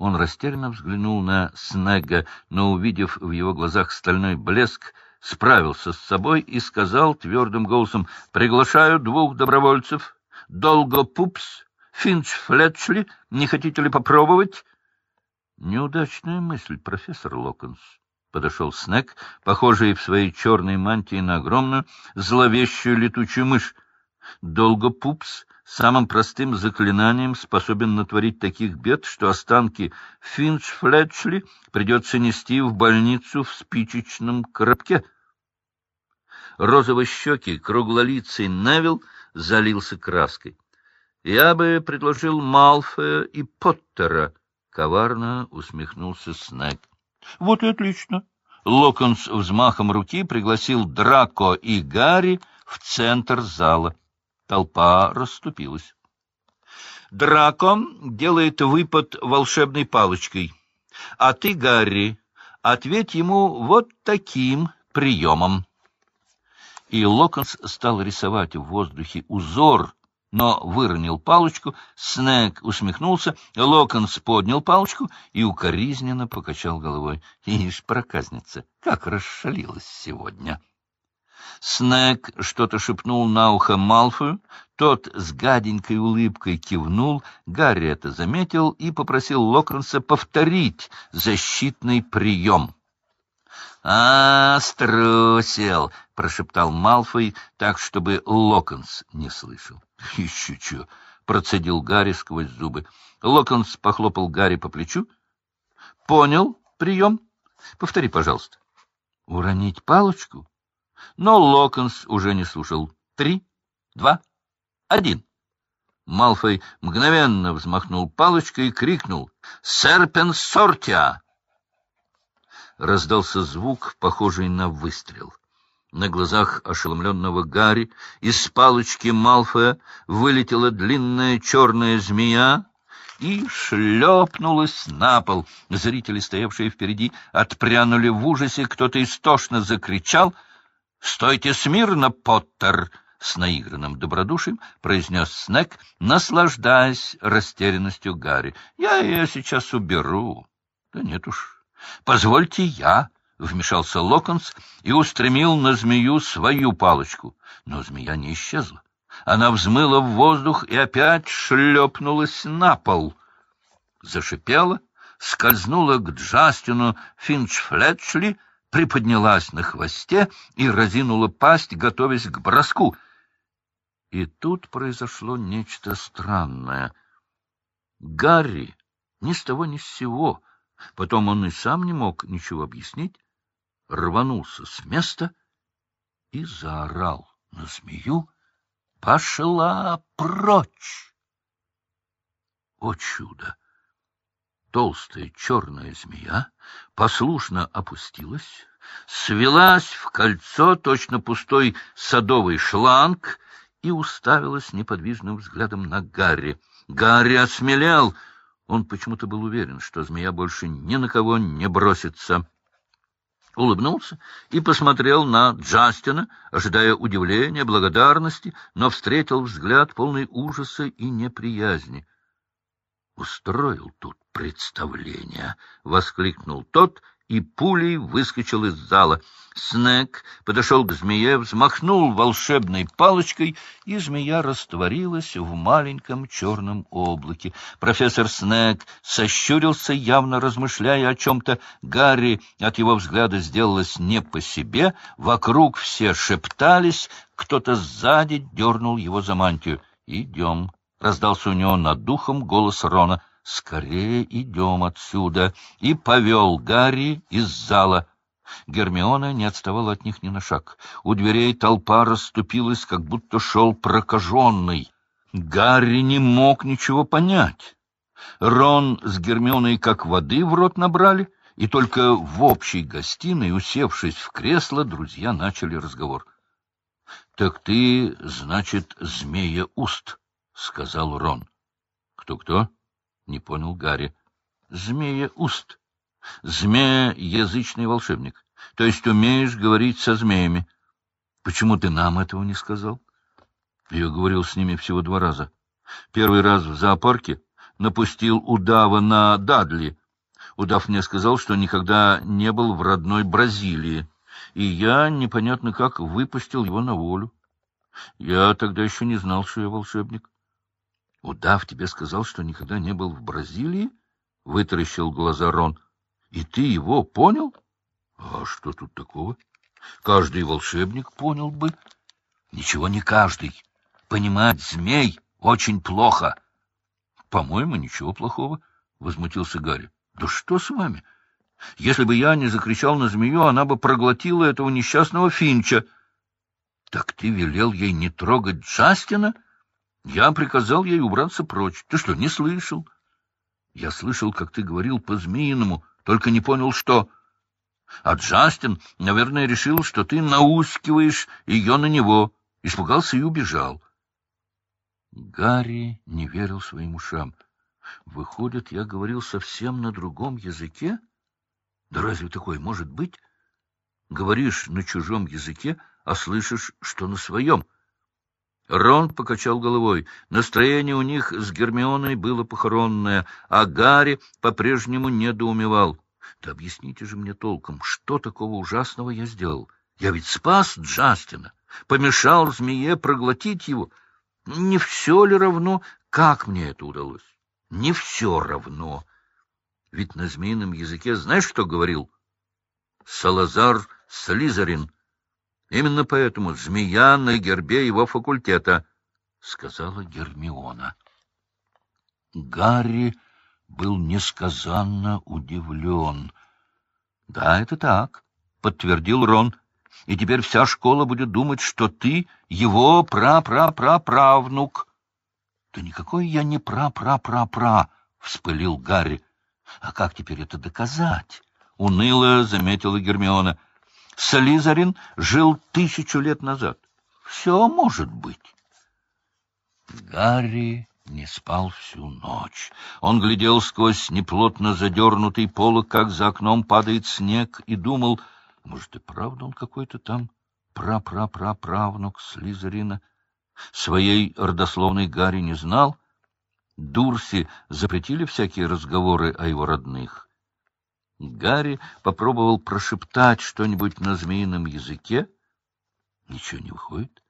Он растерянно взглянул на Снегга, но, увидев в его глазах стальной блеск, справился с собой и сказал твердым голосом, «Приглашаю двух добровольцев. Долгопупс, Финч-Флетчли. Не хотите ли попробовать?» «Неудачная мысль, профессор Локонс», — подошел Снегг, похожий в своей черной мантии на огромную, зловещую летучую мышь. «Долгопупс самым простым заклинанием способен натворить таких бед, что останки Финч-Флетчли придется нести в больницу в спичечном коробке. Розово-щекий, круглолицый Невил залился краской. — Я бы предложил Малфоя и Поттера, — коварно усмехнулся Снег. — Вот и отлично. Локонс взмахом руки пригласил Драко и Гарри в центр зала. Толпа расступилась. Драко делает выпад волшебной палочкой, а ты, Гарри, ответь ему вот таким приемом. И Локонс стал рисовать в воздухе узор, но выронил палочку, Снег усмехнулся, Локонс поднял палочку и укоризненно покачал головой. Ишь, проказница, как расшалилась сегодня! Снег что-то шепнул на ухо Малфою, тот с гаденькой улыбкой кивнул, Гарри это заметил и попросил Локонса повторить защитный прием. — А, струсил! — прошептал Малфой так, чтобы Локонс не слышал. — Еще что! — процедил Гарри сквозь зубы. Локонс похлопал Гарри по плечу. — Понял прием? Повтори, пожалуйста. — Уронить палочку? Но Локонс уже не слушал. Три, два, один. Малфой мгновенно взмахнул палочкой и крикнул «Серпенсортия!». Раздался звук, похожий на выстрел. На глазах ошеломленного Гарри из палочки Малфоя вылетела длинная черная змея и шлепнулась на пол. Зрители, стоявшие впереди, отпрянули в ужасе, кто-то истошно закричал —— Стойте смирно, Поттер! — с наигранным добродушием произнес Снег, наслаждаясь растерянностью Гарри. — Я ее сейчас уберу. — Да нет уж. — Позвольте я, — вмешался Локонс и устремил на змею свою палочку. Но змея не исчезла. Она взмыла в воздух и опять шлепнулась на пол. Зашипела, скользнула к Джастину Финчфлетчли — приподнялась на хвосте и разинула пасть, готовясь к броску. И тут произошло нечто странное. Гарри ни с того ни с сего, потом он и сам не мог ничего объяснить, рванулся с места и заорал на змею «Пошла прочь!» О чудо! Толстая черная змея послушно опустилась, свелась в кольцо точно пустой садовый шланг и уставилась неподвижным взглядом на Гарри. Гарри осмелел. Он почему-то был уверен, что змея больше ни на кого не бросится. Улыбнулся и посмотрел на Джастина, ожидая удивления, благодарности, но встретил взгляд полный ужаса и неприязни. Устроил тут представление! — воскликнул тот и пулей выскочил из зала. Снег подошел к змее, взмахнул волшебной палочкой, и змея растворилась в маленьком черном облаке. Профессор Снег сощурился, явно размышляя о чем-то. Гарри от его взгляда сделалось не по себе. Вокруг все шептались, кто-то сзади дернул его за мантию. «Идем», — раздался у него над духом голос Рона. «Скорее идем отсюда!» и повел Гарри из зала. Гермиона не отставала от них ни на шаг. У дверей толпа расступилась, как будто шел прокаженный. Гарри не мог ничего понять. Рон с Гермионой как воды в рот набрали, и только в общей гостиной, усевшись в кресло, друзья начали разговор. — Так ты, значит, змея-уст, — сказал Рон. Кто — Кто-кто? не понял Гарри. — Змея-уст. Змея — язычный волшебник. То есть умеешь говорить со змеями. Почему ты нам этого не сказал? Я говорил с ними всего два раза. Первый раз в зоопарке, напустил удава на Дадли. Удав мне сказал, что никогда не был в родной Бразилии, и я непонятно как выпустил его на волю. Я тогда еще не знал, что я волшебник. — Удав тебе сказал, что никогда не был в Бразилии? — вытаращил глаза Рон. — И ты его понял? — А что тут такого? Каждый волшебник понял бы. — Ничего не каждый. Понимать змей очень плохо. — По-моему, ничего плохого, — возмутился Гарри. — Да что с вами? Если бы я не закричал на змею, она бы проглотила этого несчастного Финча. — Так ты велел ей не трогать Джастина? — я приказал ей убраться прочь. Ты что, не слышал? Я слышал, как ты говорил по-змеиному, только не понял, что... А Джастин, наверное, решил, что ты наускиваешь ее на него. Испугался и убежал. Гарри не верил своим ушам. Выходит, я говорил совсем на другом языке? Да разве такое может быть? Говоришь на чужом языке, а слышишь, что на своем — Рон покачал головой. Настроение у них с Гермионой было похоронное, а Гарри по-прежнему недоумевал. — Да объясните же мне толком, что такого ужасного я сделал? Я ведь спас Джастина, помешал змее проглотить его. Не все ли равно, как мне это удалось? Не все равно. Ведь на змеином языке знаешь, что говорил? Салазар Слизарин — Именно поэтому змея на гербе его факультета, — сказала Гермиона. Гарри был несказанно удивлен. — Да, это так, — подтвердил Рон. — И теперь вся школа будет думать, что ты его пра-пра-пра-правнук. — Да никакой я не пра-пра-пра-пра, — вспылил Гарри. — А как теперь это доказать? — уныло заметила Гермиона. — Слизарин жил тысячу лет назад. Все может быть. Гарри не спал всю ночь. Он глядел сквозь неплотно задернутый полок, как за окном падает снег, и думал, может, и правда он какой-то там пра-пра-пра-правнук Слизарина. Своей родословной Гарри не знал. Дурси запретили всякие разговоры о его родных. Гарри попробовал прошептать что-нибудь на змеином языке. Ничего не выходит.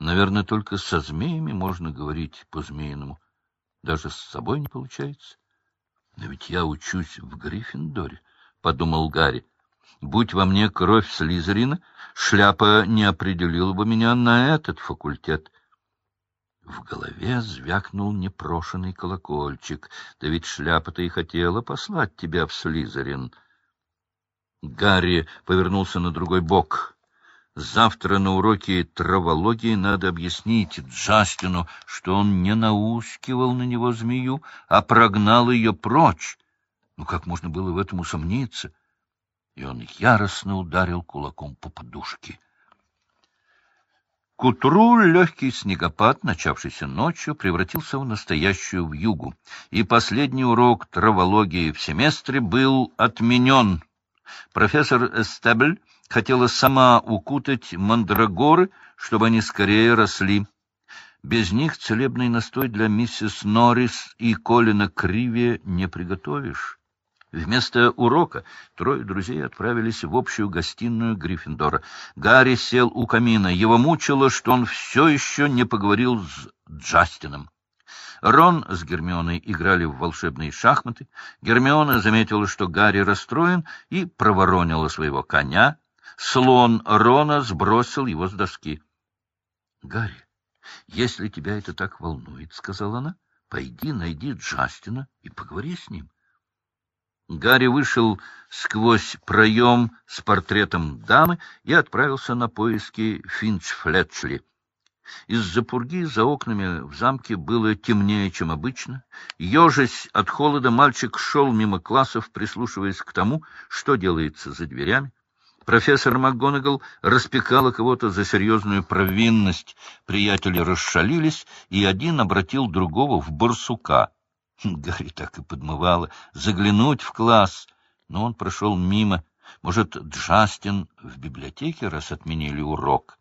Наверное, только со змеями можно говорить по-змеиному. Даже с собой не получается. Но ведь я учусь в Гриффиндоре, — подумал Гарри. Будь во мне кровь Слизерина, шляпа не определила бы меня на этот факультет. В голове звякнул непрошенный колокольчик. Да ведь шляпа-то и хотела послать тебя в Слизерин. Гарри повернулся на другой бок. Завтра на уроке травологии надо объяснить Джастину, что он не наускивал на него змею, а прогнал ее прочь. Ну, как можно было в этом усомниться? И он яростно ударил кулаком по подушке. К утру легкий снегопад, начавшийся ночью, превратился в настоящую вьюгу, и последний урок травологии в семестре был отменен. Профессор Эстебль хотела сама укутать мандрагоры, чтобы они скорее росли. Без них целебный настой для миссис Норрис и Колина Криви не приготовишь. Вместо урока трое друзей отправились в общую гостиную Гриффиндора. Гарри сел у камина. Его мучило, что он все еще не поговорил с Джастином. Рон с Гермионой играли в волшебные шахматы. Гермиона заметила, что Гарри расстроен, и проворонила своего коня. Слон Рона сбросил его с доски. — Гарри, если тебя это так волнует, — сказала она, — пойди найди Джастина и поговори с ним. Гарри вышел сквозь проем с портретом дамы и отправился на поиски Финч-Флетчли. Из-за пурги за окнами в замке было темнее, чем обычно. Ежась от холода, мальчик шел мимо классов, прислушиваясь к тому, что делается за дверями. Профессор МакГонагал распекала кого-то за серьезную провинность. Приятели расшалились, и один обратил другого в барсука — Гарри так и подмывало заглянуть в класс, но он прошел мимо. Может, Джастин в библиотеке, раз отменили урок?